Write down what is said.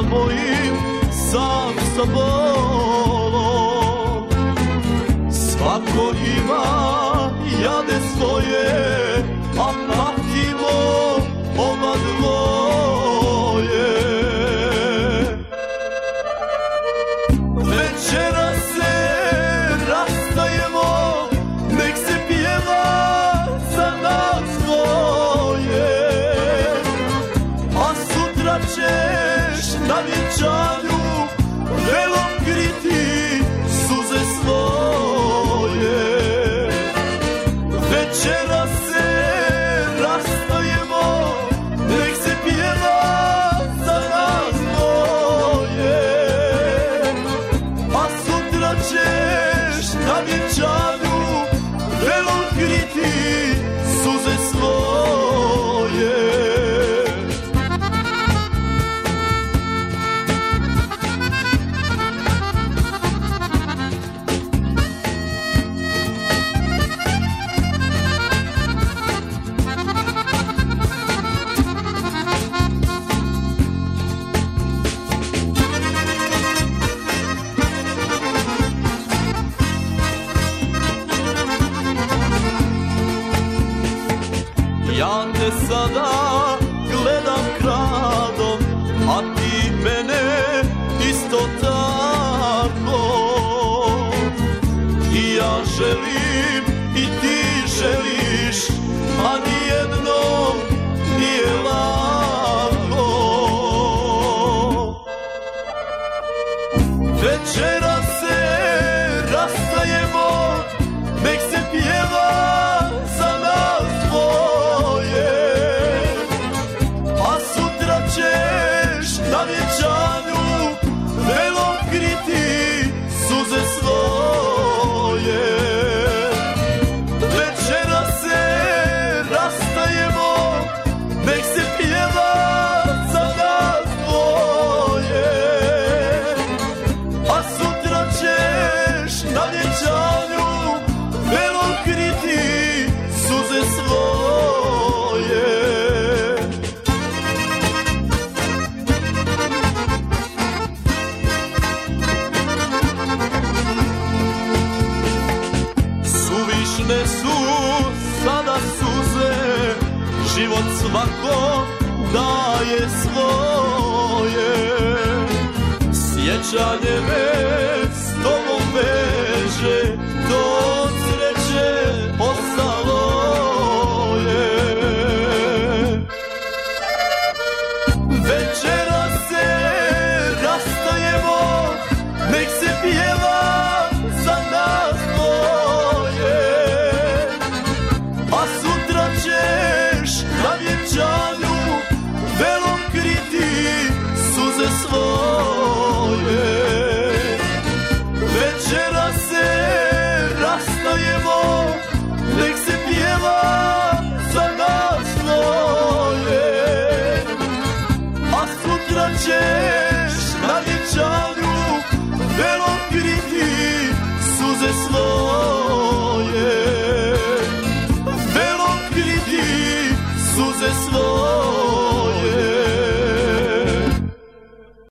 mojim sam sa bolom Svako ima jade svoje, a na vjenčanju velom kriti suze svoje. Večera se rastajemo, nek se pjeva za nas dvoje. A sutra ćeš na vjenčanju velom kriti Yanlışsa da Život svako daje svoje. Sjećanje me